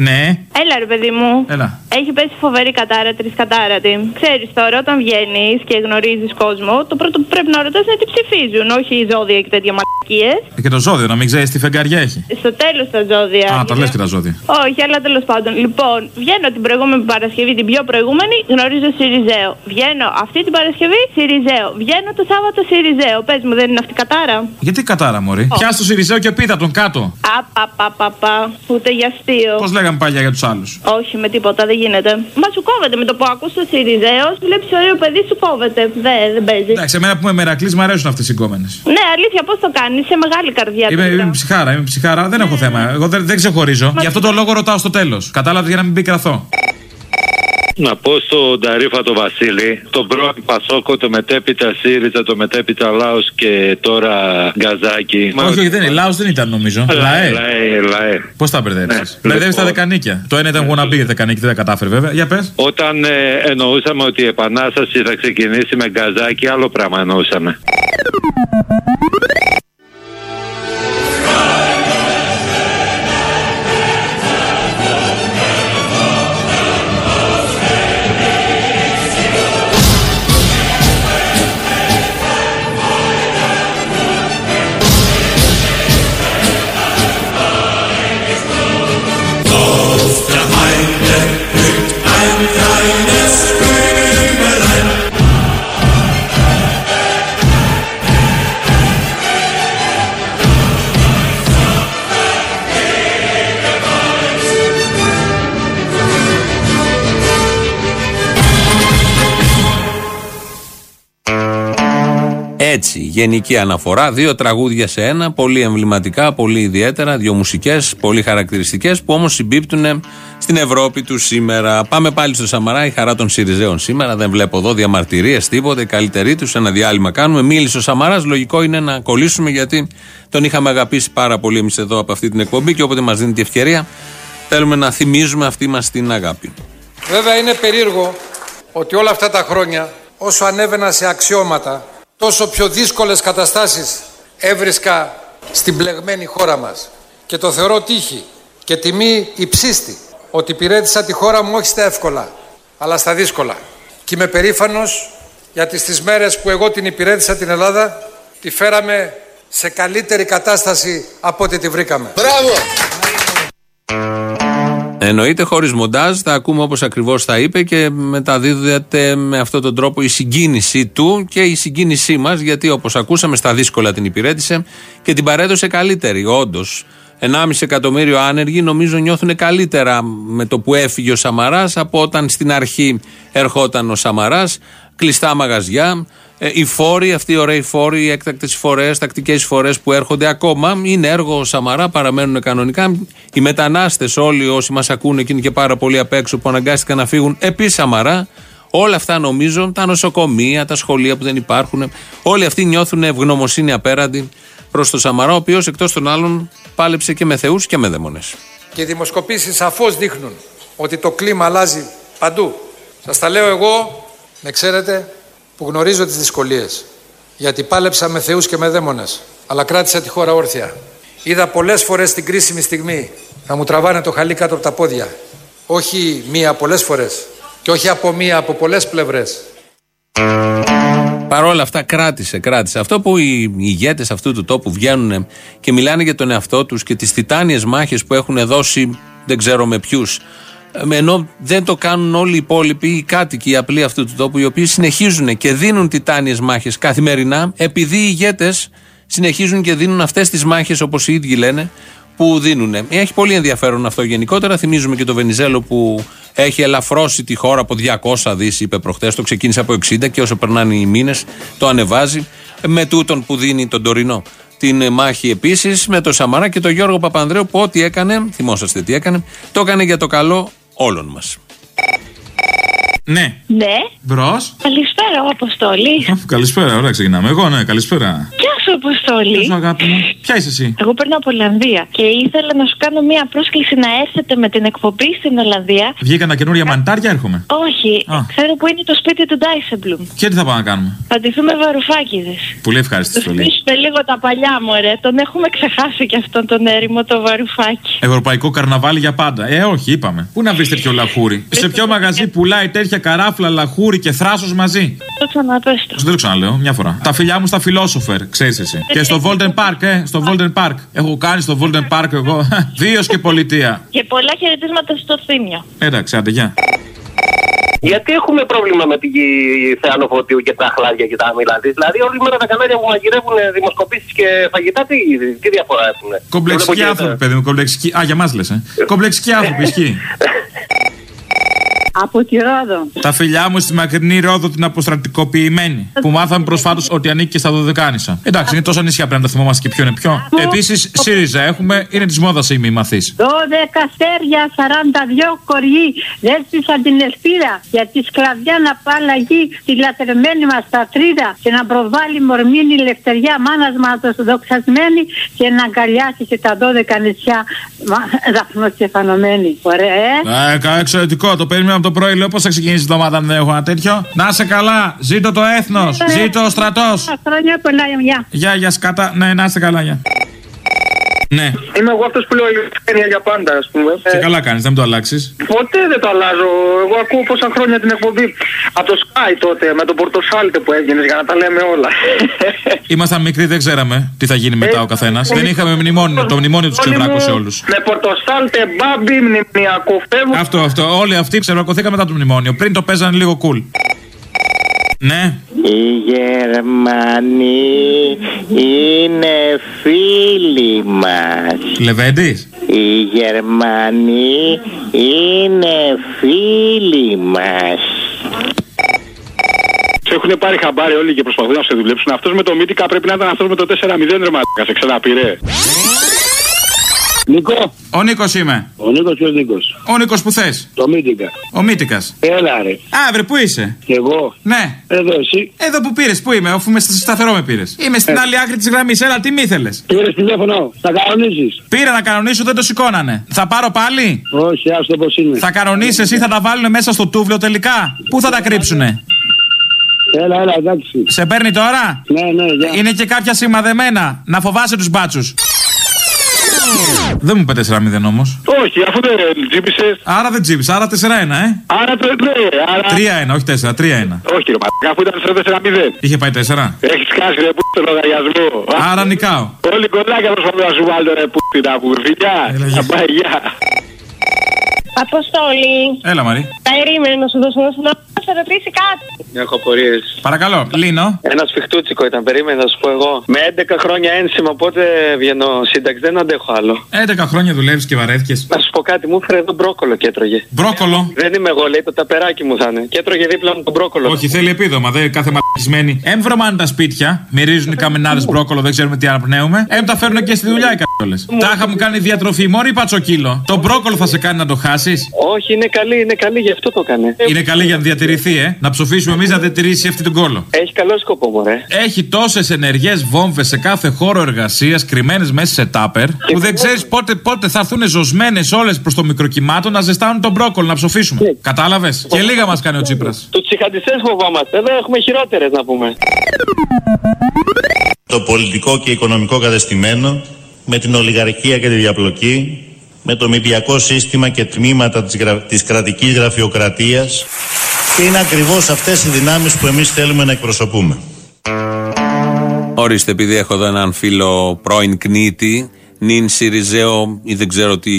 Speaker 13: Ναι,
Speaker 21: Έλα, ρε παιδί μου.
Speaker 13: έλα.
Speaker 21: Έχει πέσει φοβερή κατάρα, τρισκατάρατη. Ξέρεις τώρα, όταν βγαίνεις και γνωρίζεις κόσμο, το πρώτο που πρέπει να ρωτάς είναι τι ψηφίζουν, όχι οι ζώδια και τέτοια μαλακίες.
Speaker 13: Και το ζώδιο, να μην ξέρεις τι φεγγαριά έχει.
Speaker 21: Στο τέλος τα ζώδια.
Speaker 13: Α, τα λες και τα ζώδια.
Speaker 21: Όχι, αλλά τέλος πάντων. Λοιπόν, βγαίνω την προηγούμενη Παρασκευή, την πιο προηγούμενη, γνωρίζω Σιριζέο. Βγαίνω αυτή την Παρασκευή, Σιριζέο. Βγαίνω το Σάββατο, Σιριζέο. Πες μου, δεν είναι αυτή κατάρα;
Speaker 13: Γιατί κατάρα, Μωρή;
Speaker 21: Ω.
Speaker 13: Πιάσ' το Σιριζέο και πίτα τον κάτω.
Speaker 21: Απαπαπαπα. Ούτε για αστείο.
Speaker 13: Πώς λέγαμε παλιά για τους άλλους.
Speaker 21: Όχι, με τίποτα, δεν γίνεται. Μα σου κόβεται με το που ακούς το Σιριζέος, βλέπεις ωραίο παιδί, σου κόβεται. Δεν, δεν παίζει.
Speaker 13: Εντάξει, εμένα που είμαι μερακλή μου αρέσουν αυτές οι κόμενε.
Speaker 21: Ναι, αλήθεια, πώς το κάνεις, σε μεγάλη καρδιά.
Speaker 13: Είμαι,
Speaker 21: τελικά.
Speaker 13: είμαι ψυχάρα, είμαι ψυχάρα, δεν έχω θέμα. Εγώ δεν, δεν ξεχωρίζω. Γι' αυτό το λόγο ρωτάω στο τέλος. Κατάλαβες για να μην πει κραθώ.
Speaker 22: Να πω στον Ταρίφα τον Βασίλη, τον πρώην Πασόκο, το μετέπειτα ΣΥΡΙΖΑ, το μετέπειτα Λάο και τώρα Γκαζάκι.
Speaker 13: Όχι, όχι, δεν είναι. Λάο δεν ήταν νομίζω. Λαέ.
Speaker 22: Λαέ, λαέ.
Speaker 13: Πώς τα μπερδεύεις;
Speaker 22: Ναι.
Speaker 13: Μπερδεύει τα
Speaker 22: Λοιπόν.
Speaker 13: δεκανίκια. Το ένα ήταν wannabe δεκανίκη, δεν τα κατάφερε βέβαια. Για πες.
Speaker 22: Όταν ε, εννοούσαμε ότι η Επανάσταση θα ξεκινήσει με Γκαζάκι, άλλο πράγμα εννοούσαμε.
Speaker 4: Γενική αναφορά, δύο τραγούδια σε ένα, πολύ εμβληματικά, πολύ ιδιαίτερα, δύο μουσικές, πολύ χαρακτηριστικές, που όμως συμπίπτουν στην Ευρώπη του σήμερα. Πάμε πάλι στο Σαμαρά, η χαρά των Σιριζέων σήμερα. Δεν βλέπω εδώ διαμαρτυρίες, τίποτα. Οι καλύτεροι τους, ένα διάλειμμα κάνουμε. Μίλησε ο Σαμαράς, λογικό είναι να κολλήσουμε γιατί τον είχαμε αγαπήσει πάρα πολύ εμείς εδώ από αυτή την εκπομπή και όποτε μας δίνει τη ευκαιρία θέλουμε να θυμίζουμε αυτή μας την αγάπη.
Speaker 8: Βέβαια είναι περίεργο ότι όλα αυτά τα χρόνια όσο ανέβαινα σε αξιώματα τόσο πιο δύσκολες καταστάσεις έβρισκα στην πλεγμένη χώρα μας και το θεωρώ τύχη και τιμή υψίστη ότι υπηρέτησα τη χώρα μου όχι στα εύκολα αλλά στα δύσκολα και είμαι περήφανος γιατί στις μέρες που εγώ την υπηρέτησα την Ελλάδα τη φέραμε σε καλύτερη κατάσταση από ό,τι τη βρήκαμε.
Speaker 3: Μπράβο!
Speaker 4: Εννοείται χωρίς μοντάζ, θα ακούμε όπως ακριβώς θα είπε και μεταδίδεται με αυτόν τον τρόπο η συγκίνησή του και η συγκίνησή μας, γιατί όπως ακούσαμε στα δύσκολα την υπηρέτησε και την παρέδωσε καλύτερη. Όντως, 1,5 εκατομμύριο άνεργοι νομίζω νιώθουν καλύτερα με το που έφυγε ο Σαμαράς από όταν στην αρχή ερχόταν ο Σαμαράς. Κλειστά μαγαζιά, ε, οι φόροι, αυτοί οι ωραίοι φόροι, οι έκτακτες φορές, τακτικές φορές που έρχονται ακόμα, είναι έργο Σαμαρά, παραμένουν κανονικά. Οι μετανάστες, όλοι όσοι μας ακούνε και είναι και πάρα πολλοί απ' έξω που αναγκάστηκαν να φύγουν επί Σαμαρά, όλα αυτά νομίζω, τα νοσοκομεία, τα σχολεία που δεν υπάρχουν, όλοι αυτοί νιώθουν ευγνωμοσύνη απέραντη προς το Σαμαρά, ο οποίος εκτός των άλλων πάλεψε και με θεούς και με δαίμονες.
Speaker 8: Και οι δημοσκοπήσεις σαφώς δείχνουν ότι το κλίμα αλλάζει παντού. Σας τα λέω εγώ, με ξέρετε, που γνωρίζω τις δυσκολίες. Γιατί πάλεψα με θεούς και με δαίμονες, αλλά κράτησα τη χώρα όρθια. Είδα πολλές φορές την κρίσιμη στιγμή να μου τραβάνε το χαλί κάτω από τα πόδια. Όχι μία, πολλές φορές. Και όχι από μία, από πολλές πλευρές.
Speaker 4: Παρ' όλα αυτά κράτησε, κράτησε. Αυτό που οι ηγέτες αυτού του τόπου βγαίνουν και μιλάνε για τον εαυτό τους και τις τιτάνιες μάχες που έχουν δώσει, δεν ξέρω με ποιους, ενώ δεν το κάνουν όλοι οι υπόλοιποι, οι κάτοικοι, οι απλοί αυτού του τόπου, οι οποίοι συνεχίζουν και δίνουν τιτάνιες μάχες καθημερινά, επειδή οι ηγέτες συνεχίζουν και δίνουν αυτές τις μάχες, όπως οι ίδιοι λένε, που δίνουν. Έχει πολύ ενδιαφέρον αυτό γενικότερα. Θυμίζουμε και το Βενιζέλο που έχει ελαφρώσει τη χώρα από 200 δις, είπε προχτές. Το ξεκίνησε από 60 και όσο περνάνε οι μήνες το ανεβάζει. Με τούτον που δίνει τον τωρινό. Την μάχη επίσης με τον Σαμαρά και τον Γιώργο Παπανδρέου που ό,τι έκανε, θυμόσαστε τι έκανε, το έκανε για το καλό όλων μας.
Speaker 13: Ναι.
Speaker 23: Ναι.
Speaker 13: Μπρος.
Speaker 23: Καλησπέρα, ο Αποστόλης.
Speaker 13: Καλησπέρα, ωραία, ξεκινάμε. Εγώ, ναι, καλησπέρα.
Speaker 23: Γεια σου, Αποστόλη.
Speaker 13: Γεια σου, αγάπη μου. Ποια είσαι εσύ;
Speaker 23: Εγώ παίρνω από Ολλανδία και ήθελα να σου κάνω μία πρόσκληση να έρθετε με την εκπομπή στην Ολλανδία.
Speaker 13: Βγήκανα καινούρια μανιτάρια, έρχομαι.
Speaker 23: Όχι,
Speaker 13: Α.
Speaker 23: ξέρω που είναι το σπίτι του Ντάισεμπλουμ.
Speaker 13: Και τι θα πάμε να κάνουμε;
Speaker 23: Θα ντυθούμε βαρουφάκιδε.
Speaker 13: Πολύ ευχάριστη
Speaker 23: Τους
Speaker 13: στολή.
Speaker 23: στήσουμε λίγο τα παλιά μου, ρε. Τον έχουμε ξεχάσει και αυτόν τον έρημο το βαρουφάκι.
Speaker 13: Ευρωπαϊκό καρναβάλι για πάντα. Ε, όχι, είπαμε. Πού να βρεις τέτοιο λαχούρι; Σε ποιο μαγαζί πουλάει τέτοια καράφλα, λαχούρι και θράσος μαζί.
Speaker 23: Το ξαναπέστο.
Speaker 13: Δεν το ξαναλέω, μια φορά. Τα φιλιά μου στα φιλόσοφερ, ξέρεις εσύ. Και στο Volden Park, ε, στο Volden Park. Έχω κάνει στο Volden Park εγώ. [laughs] Βίος και πολιτεία.
Speaker 23: Και πολλά χαιρετίσματα στο θύμιο.
Speaker 13: Εντάξει, άντε, γεια.
Speaker 20: Γιατί έχουμε πρόβλημα με την Θεάνο Φωτίου και τα χλάδια και τα μήλα της. Δηλαδή, όλη μέρα τα κανάλια που μαγειρεύουν δημοσκοπήσεις και φαγητά, τι, τι διαφορά έχουν.
Speaker 13: Κομπλεξικοί άνθρωποι, παιδί μου, κομπλεξικοί. Α, για μας λες, ε. Κομπλεξικοί άνθρωποι, ισχύει. [laughs]
Speaker 24: Από τη Ρόδο.
Speaker 13: Τα φιλιά μου στη μακρινή Ρόδο την αποστρατικοποιημένη. Που μάθαμε προσφάτως ότι ανήκει και στα Δωδεκάνησα. Εντάξει, είναι τόσα νησιά πρέπει να τα θυμόμαστε και ποιο είναι ποιο. Επίσης, ΣΥΡΙΖΑ έχουμε, είναι της μόδας η μη μαθή.
Speaker 24: 12 αστέρια, 42 κοριοί. Δέσπισαν την ελπίδα για τη σκλαβιά να πάλαγει τη λατρεμένη μας πατρίδα και να προβάλλει μορμήνη ελευθεριά μάνας μας δοξασμένη και να αγκαλιάσει και τα 12 νησιά δαφνοσκεφανωμένη. Ωραία, ε.
Speaker 13: Ε, κα- εξαιρετικό, το περίμενα από το πρωί. Λέω πώς θα ξεκινήσει η εβδομάδα αν δεν έχω ένα τέτοιο. Να σε καλά, ζήτω το έθνος, ζήτω ο στρατός.
Speaker 24: Χρόνια πολλά, γεια.
Speaker 13: Γεια, γεια, σκάτα. Ναι, να είστε καλά, γεια. Ναι,
Speaker 20: Είμαι εγώ αυτό που λέω ειλικρίνεια για πάντα, α πούμε.
Speaker 13: και καλά κάνει, δεν το αλλάξει.
Speaker 20: Ποτέ δεν το αλλάζω. Εγώ ακούω πόσα χρόνια την εκπομπή. Από το Sky τότε, με τον Πορτοσάλτε που έβγαινε για να τα λέμε όλα.
Speaker 13: Ήμασταν μικροί, δεν ξέραμε τι θα γίνει μετά ο καθένα. Δεν είχαμε μνημόνιο, το μνημόνιο του ξεβράκωσε όλου.
Speaker 20: Με Πορτοσάλτε, μπάμπι, μνημονιακό φεύγω.
Speaker 13: Αυτό, αυτό. Όλοι αυτοί ξεβρακωθήκαν μετά το μνημόνιο. Πριν το παίζανε λίγο cool. Ναι.
Speaker 15: Οι Γερμανοί είναι φίλοι μας.
Speaker 13: Λεβέντης.
Speaker 15: Οι Γερμανοί είναι φίλοι μας.
Speaker 16: Σε έχουν πάρει χαμπάρι όλοι και προσπαθούν να σε δουλέψουν. Αυτός με το μύτικα πρέπει να ήταν αυτός με το 4-0 ρε μαλάκας. Σε ξαναπήρε.
Speaker 25: Νικό.
Speaker 13: Ο Νίκος είμαι.
Speaker 25: Ο Νίκος ποιο Νίκος;
Speaker 13: Ο Νίκος που θες.
Speaker 25: Το Μίτικα.
Speaker 13: Ο Μίτικα.
Speaker 25: Έλα ρε.
Speaker 13: Α, βρε, πού είσαι;
Speaker 25: Και εγώ.
Speaker 13: Ναι.
Speaker 25: Εδώ εσύ.
Speaker 13: Εδώ που πήρες, πού είμαι, αφού είμαι στα- σταθερό με πήρες. Είμαι στην
Speaker 25: Ε.
Speaker 13: άλλη άκρη της γραμμής, έλα, τι μη ήθελες.
Speaker 25: Πήρες τηλέφωνο. Θα κανονίσει.
Speaker 13: Πήρα να κανονίσω, δεν το σηκώνανε. Θα πάρω πάλι;
Speaker 25: Όχι, άστο πώ είναι.
Speaker 13: Θα κανονίσεις εσύ, θα τα βάλουν μέσα στο τούβλο τελικά; Πού θα τα κρύψουνε;
Speaker 25: Έλα, έλα, εντάξει.
Speaker 13: Σε παίρνει τώρα;
Speaker 25: Ναι, ναι, γεια.
Speaker 13: Είναι και κάποια σημαδεμένα. Να φοβάσαι τους μπάτσους. Δεν μου είπε 4-0 όμως.
Speaker 16: Όχι, αφού δεν τζίπησες.
Speaker 13: Άρα δεν τζίπησες, άρα 4-1, ε.
Speaker 16: Άρα το ναι, άρα.
Speaker 13: 3-1, όχι 4, 3-1.
Speaker 16: Όχι ρε μαλάκα, αφού ήταν στο 4-0.
Speaker 13: Είχε πάει 4.
Speaker 16: Έχεις κάσει ρε που το λογαριασμό.
Speaker 13: Άρα νικάω.
Speaker 16: Όλοι κολλάκια προσπαθούν να σου βάλουν ρε που την απουρφιλιά. Θα πάει γεια.
Speaker 26: Αποστολή.
Speaker 13: Έλα, Μαρή.
Speaker 26: Περίμενε να σου δώσω να σε ρωτήσει κάτι.
Speaker 20: Έχω απορίες.
Speaker 13: Παρακαλώ, Λίνο.
Speaker 20: Ένα σφιχτούτσικο ήταν, περίμενα να σου πω εγώ. Με 11 χρόνια ένσημα, πότε βγαίνω σύνταξη, δεν αντέχω άλλο.
Speaker 13: 11 χρόνια δουλεύεις και βαρέθηκες.
Speaker 20: Να σου πω κάτι, μου έφερε εδώ μπρόκολο και έτρωγε.
Speaker 13: Μπρόκολο;
Speaker 20: Δεν είμαι εγώ, λέει, το ταπεράκι μου θα είναι. Και έτρωγε δίπλα μου τον μπρόκολο.
Speaker 13: Όχι, θέλει επίδομα, δεν κάθε μαλακισμένη. Εμ βρωμάνε τα σπίτια, μυρίζουν οι καμενάδες μπρόκολο, δεν ξέρουμε τι αναπνέουμε. Εμ τα φέρνουν και στη δουλειά οι καπόλε. Τάχα μου κάνει διατροφή, μόρι πατσοκύλο. Το μπρόκολο θα σε κάνει να το χάσεις.
Speaker 20: Όχι, είναι καλή, είναι καλή, γι' αυτό το έκανε.
Speaker 13: Είναι καλή για να διατηρηθεί, ε. Να ψοφήσουμε εμείς να διατηρήσει αυτή τον κόλο.
Speaker 20: Έχει καλό σκοπό, μωρέ.
Speaker 13: Έχει τόσες ενεργές βόμβες σε κάθε χώρο εργασίας, κρυμμένες μέσα σε τάπερ, που δεν ξέρεις πότε, πότε θα έρθουν ζωσμένες όλες προς το μικροκυμάτο να ζεστάνουν τον μπρόκολο, να ψοφήσουμε. Κατάλαβες; Και λίγα μας κάνει ο Τσίπρας.
Speaker 20: Τους τσιχαντιστές φοβάμαστε. Εδώ έχουμε χειρότερες να πούμε.
Speaker 2: Το πολιτικό και οικονομικό κατεστημένο με την ολιγαρχία και τη διαπλοκή, με το μηδιακό σύστημα και τμήματα της, γρα... της κρατικής γραφειοκρατίας και είναι ακριβώς αυτές οι δυνάμεις που εμείς θέλουμε να εκπροσωπούμε;
Speaker 4: Ορίστε, επειδή έχω εδώ έναν φίλο πρώην κνήτη, νυν Σιριζέο ή δεν ξέρω τι,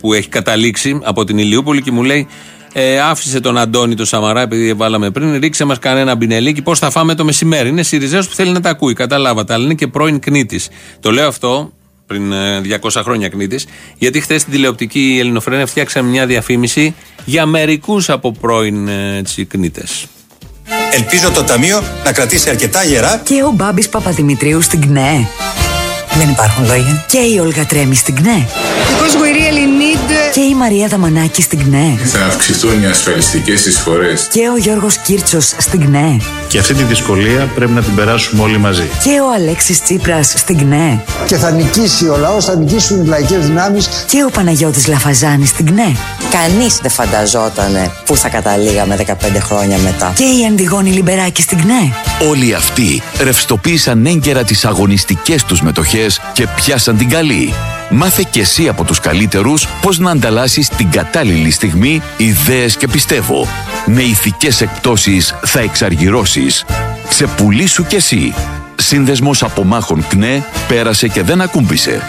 Speaker 4: που έχει καταλήξει από την Ηλιούπολη και μου λέει ε, άφησε τον Αντώνη το Σαμαρά, επειδή βάλαμε πριν, ρίξε μας κανένα μπινελίκι, πώς θα φάμε το μεσημέρι. Είναι Σιριζέος που θέλει να τα ακούει, καταλάβατε, αλλά είναι και πρώην κνήτης. Το λέω αυτό πριν ε, 200 χρόνια κνήτης, γιατί χθες στην τηλεοπτική Ελληνοφρένια φτιάξαμε μια διαφήμιση για μερικούς από πρώην ε, κνήτες.
Speaker 27: Ελπίζω το Ταμείο να κρατήσει αρκετά γερά.
Speaker 28: Και ο Μπάμπης Παπαδημητρίου στην ΚΝΕ. Δεν υπάρχουν λόγια. Και η Όλγα Τρέμι στην ΚΝΕ.
Speaker 29: Because we really need...
Speaker 28: Και η Μαρία Δαμανάκη στην ΚΝΕ.
Speaker 30: Θα αυξηθούν οι ασφαλιστικές εισφορές.
Speaker 28: Και ο Γιώργος Κίρτσος στην ΚΝΕ.
Speaker 2: Και αυτή τη δυσκολία πρέπει να την περάσουμε όλοι μαζί.
Speaker 28: Και ο Αλέξης Τσίπρας στην ΚΝΕ.
Speaker 31: Και θα νικήσει ο λαός, θα νικήσουν οι λαϊκές δυνάμεις.
Speaker 28: Και ο Παναγιώτης Λαφαζάνης στην ΚΝΕ.
Speaker 15: Κανείς δεν φανταζόταν πού θα καταλήγαμε 15 χρόνια μετά.
Speaker 28: Και η Αντιγόνη Λιμπεράκη στην ΚΝΕ.
Speaker 32: Όλοι αυτοί ρευστοποίησαν έγκαιρα τις αγωνιστικές τους μετοχές και πιάσαν την καλή. Μάθε και εσύ από τους καλύτερους πώς να ανταλλάσσεις την κατάλληλη στιγμή ιδέες και πιστεύω. Με ηθικές εκπτώσεις θα εξαργυρώσεις. Ξεπουλήσου κι εσύ. Σύνδεσμος απομάχων ΚΝΕ πέρασε και δεν ακούμπησε.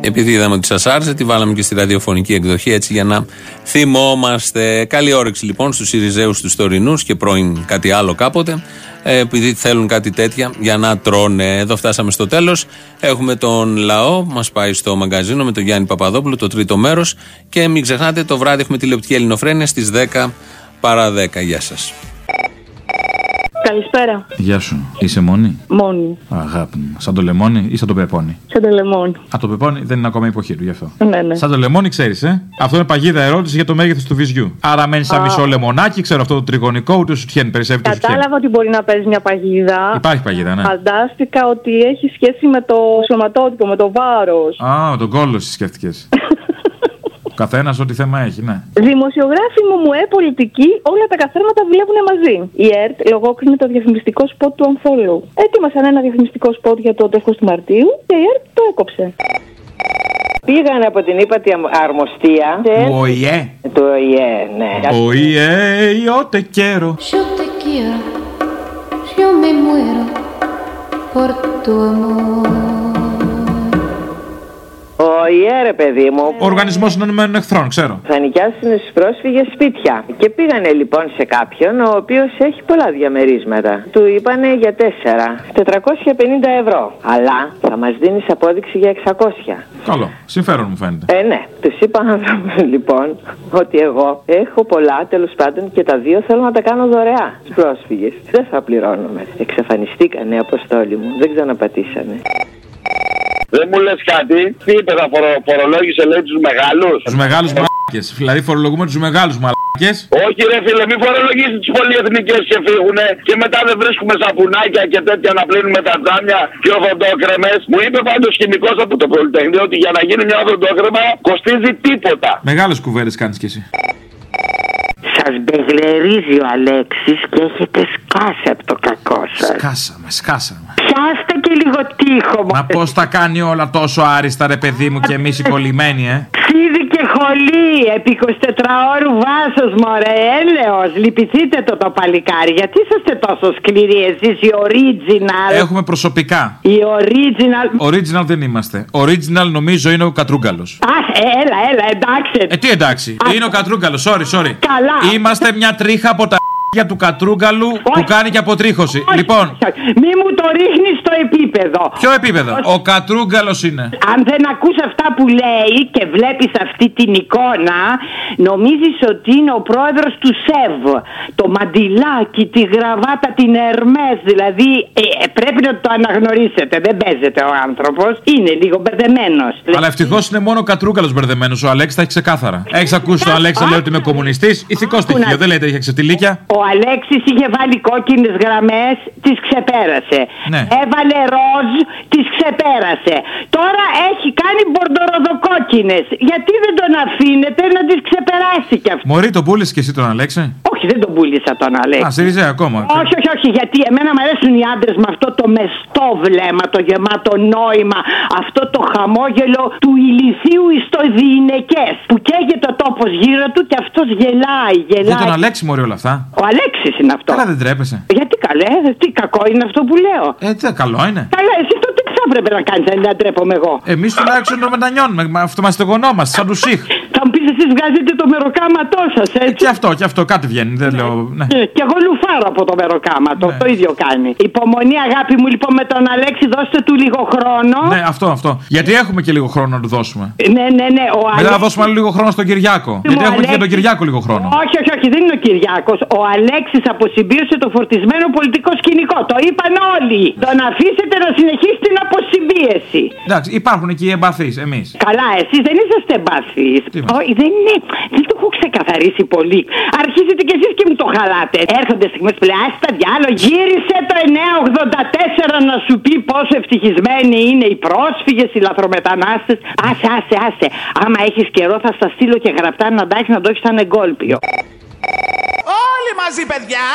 Speaker 4: Επειδή είδαμε ότι σας άρεσε, τη βάλαμε και στη ραδιοφωνική εκδοχή έτσι για να θυμόμαστε. Καλή όρεξη λοιπόν στους Ιριζέους τους τωρινούς και πρώην κάτι άλλο κάποτε. Ε, επειδή θέλουν κάτι τέτοια για να τρώνε. Εδώ φτάσαμε στο τέλος. Έχουμε τον λαό, μας πάει στο μαγκαζίνο με τον Γιάννη Παπαδόπουλο, το τρίτο μέρος. Και μην ξεχνάτε, το βράδυ έχουμε τηλεοπτική ελληνοφρένεια στις 10 παρά 10. Γεια σας.
Speaker 26: Καλησπέρα.
Speaker 13: Γεια σου. Είσαι μόνη;
Speaker 26: Μόνη.
Speaker 13: Αγάπη μου. Σαν το λεμόνι ή σαν το πεπόνι;
Speaker 26: Σαν το λεμόνι.
Speaker 13: Α, το πεπόνι δεν είναι ακόμα υποχείρου γι' αυτό.
Speaker 26: Ναι, ναι.
Speaker 13: Σαν το λεμόνι ξέρεις, ε; Αυτό είναι παγίδα ερώτηση για το μέγεθος του βυζιού. Άρα μένεις σαν
Speaker 26: Α.
Speaker 13: μισό λεμονάκι, ξέρω αυτό το τριγωνικό, ούτε σου τυχαίνει, περισσεύει το σου τυχαίνει.
Speaker 26: Κατάλαβα ότι μπορεί να παίζεις μια παγίδα.
Speaker 13: Υπάρχει παγίδα, ναι.
Speaker 26: Φαντάστηκα ότι έχει σχέση με το σωματότυπο, με το βάρος.
Speaker 13: Α, με τον κώλο εσύ σκέφτηκες. [laughs] Ο καθένας ό,τι θέμα έχει, ναι.
Speaker 26: Δημοσιογράφοι μου, μου, ε, πολιτική, όλα τα καθάρματα δουλεύουν μαζί. Η ΕΡΤ λογόκρινε το διαφημιστικό σποτ του Unfollow. Ετοίμασαν ένα διαφημιστικό σποτ για το τέλος του Μαρτίου και η ΕΡΤ το έκοψε.
Speaker 18: Πήγαν από την ύπατη αρμοστία.
Speaker 13: Του ΟΗΕ.
Speaker 18: Του ΟΗΕ, ναι.
Speaker 13: ΟΗΕ, ιότε κέρο.
Speaker 33: Yo te quiero, yo me muero por tu amor.
Speaker 18: Ο ΙΕ, ρε παιδί μου.
Speaker 13: Ο Οργανισμός Ενωμένων Εχθρών, ξέρω.
Speaker 18: Θα νοικιάσουν στου πρόσφυγες σπίτια. Και πήγανε λοιπόν σε κάποιον ο οποίος έχει πολλά διαμερίσματα. Του είπανε για 4. 450 ευρώ. Αλλά θα μας δίνεις απόδειξη για 600.
Speaker 13: Καλό. Συμφέρον μου φαίνεται.
Speaker 18: Ε, ναι. Τους είπα άνθρωποι λοιπόν ότι εγώ έχω πολλά τέλος πάντων και τα δύο θέλω να τα κάνω δωρεά στου πρόσφυγες. Δεν θα πληρώνουμε. Εξαφανιστήκανε αποστόλοι μου. Δεν ξαναπατήσανε.
Speaker 16: Δεν μου λες κάτι, τι είπε, θα φορο, φορολόγησε λέει τους μεγάλους;
Speaker 13: Τους μεγάλους μαλάκε. Δηλαδή φορολογούμε τους μεγάλους μαλάκε.
Speaker 16: Όχι, ρε φίλε, μην φορολογήσεις τις πολυεθνικές και φύγουνε και μετά δεν βρίσκουμε σαπουνάκια και τέτοια να πλύνουμε τα τζάμια και οδοντόκρεμες. Μου είπε πάντως χημικός από το Πολυτεχνείο ότι για να γίνει μια οδοντόκρεμα κοστίζει τίποτα.
Speaker 13: Μεγάλες κουβέρες κάνεις κι εσύ.
Speaker 34: Σας μπεγλερίζει ο Αλέξης και έχετε σκάσει από το κακό σας.
Speaker 13: Σκάσαμε, σκάσαμε.
Speaker 34: Πιάστε και λίγο τείχο
Speaker 13: Μα πώς τα κάνει όλα τόσο άριστα, ρε παιδί μου, και εμείς οι κολλημένοι, ε;
Speaker 34: Ξύδι και χολή, επί 24 ώρου βάσος μωρέ, έλεος, λυπηθείτε το το παλικάρι, γιατί είσαστε τόσο σκληροί εσείς οι original;
Speaker 13: Έχουμε προσωπικά.
Speaker 34: Οι original.
Speaker 13: Original δεν είμαστε. Original νομίζω είναι ο Κατρούγκαλος.
Speaker 34: Α, έλα, έλα, εντάξει.
Speaker 13: Ε, τι εντάξει. Είναι ο Κατρούγκαλος, sorry, sorry.
Speaker 34: Καλά.
Speaker 13: Είμαστε μια τρίχα από τα για του Κατρούγκαλου που κάνει και αποτρίχωση. Λοιπόν,
Speaker 34: Μη μου το ρίχνεις στο επίπεδο.
Speaker 13: ποιο επίπεδο; Ο Κατρούγκαλος είναι.
Speaker 34: Αν δεν ακούς αυτά που λέει και βλέπεις αυτή την εικόνα, νομίζεις ότι είναι ο πρόεδρος του ΣΕΒ. Το μαντιλάκι, τη γραβάτα, την Ερμές, δηλαδή ε, ε, πρέπει να το αναγνωρίσετε. Δεν παίζεται ο άνθρωπος. Είναι λίγο μπερδεμένος.
Speaker 13: Αλλά ευτυχώς είναι μόνο ο Κατρούγκαλος μπερδεμένος. Ο Αλέξης τα έχει ξεκάθαρα. Έχεις ακούσει τον Αλέξη να λέει ότι είμαι κομμουνιστής; Ηθικό στοιχείο. Δεν λέει ότι έχει ξετυλίκια.
Speaker 34: Ο Αλέξης είχε βάλει κόκκινες γραμμές, τις ξεπέρασε.
Speaker 13: Ναι.
Speaker 34: Έβαλε ροζ, τις ξεπέρασε. Τώρα έχει κάνει μπορντοροδοκόκκινες. Γιατί δεν τον αφήνετε να τις ξεπεράσει κι αυτό;
Speaker 13: Μωρή, τον πούλησες και εσύ τον Αλέξη;
Speaker 34: Όχι, δεν τον πούλησα τον Αλέξη.
Speaker 13: Α, Σιριζέ ακόμα.
Speaker 34: Όχι, όχι, όχι, γιατί εμένα μου αρέσουν οι άντρες με αυτό το μεστό βλέμμα, το γεμάτο νόημα, αυτό το χαμόγελο του ηλιθίου ιστοδιειναικέ που καίγεται ο τόπος γύρω του και αυτός γελάει,
Speaker 13: Για
Speaker 34: γελάει.
Speaker 13: τον Αλέξη μωρή όλα αυτά.
Speaker 34: Ο Αλέξης είναι αυτό.
Speaker 13: Καλά δεν τρέπεσαι.
Speaker 34: Γιατί καλέ, τι κακό είναι αυτό που λέω.
Speaker 13: Ε, τι καλό είναι.
Speaker 34: Καλά, εσύ τότε τι θα έπρεπε να κάνεις, αν δεν ντρέπομαι εγώ.
Speaker 13: Εμείς τουλάχιστον το μετανιώνουμε. Με αυτό μας στεγωνόμαστε, σαν τους Σιχ.
Speaker 34: Θα μου πεις εσείς βγάζετε το μεροκάματό σας, έτσι.
Speaker 13: Και αυτό, και αυτό, κάτι βγαίνει. Δεν λέω. Ναι.
Speaker 34: Ε, Και εγώ λουφάρω από το μεροκάματο. Το ίδιο κάνει. Υπομονή, αγάπη μου, λοιπόν, με τον Αλέξη, δώστε του λίγο χρόνο.
Speaker 13: Ναι, αυτό, αυτό. Γιατί έχουμε και λίγο χρόνο να του δώσουμε.
Speaker 34: Ναι, ναι, ναι. Ο
Speaker 13: Μετά
Speaker 34: Αλέξης-
Speaker 13: θα δώσουμε άλλο λίγο χρόνο στον Κυριάκο. Γιατί έχουμε και για τον Κυριάκο λίγο χρόνο.
Speaker 34: Όχι, όχι, όχι, δεν είναι ο Κυριάκος. Ο Αλέξης αποσυμπίωσε το φορτισμένο πολιτικό σκηνικό. Το είπαν όλοι. Τον αφήσετε να συνεχίσει την αποσυμπίεση.
Speaker 13: Εντάξει, υπάρχουν εκεί οι εμπαθείς, εμείς.
Speaker 34: Καλά, εσείς δεν είσαστε
Speaker 13: εμπαθείς.
Speaker 34: Όχι, δεν είναι. Δεν το έχω ξεκαθαρίσει πολύ. Αρχίζετε κι εσείς και μου το χαλάτε. Έρχονται στιγμές που λέει Άστα διάλογο, γύρισε το 984 να σου πει πόσο ευτυχισμένοι είναι οι πρόσφυγες, οι λαθρομετανάστες. Άσε, άσε, άσε. Άμα έχεις καιρό θα στα στείλω και γραπτά να τα να το έχεις σαν εγκόλπιο.
Speaker 35: Όλοι μαζί, παιδιά!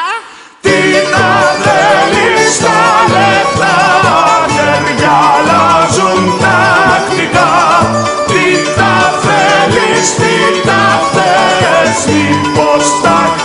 Speaker 35: Τι να λεπτά, χέρια αλλάζουν τα τι τα θες, μήπως τα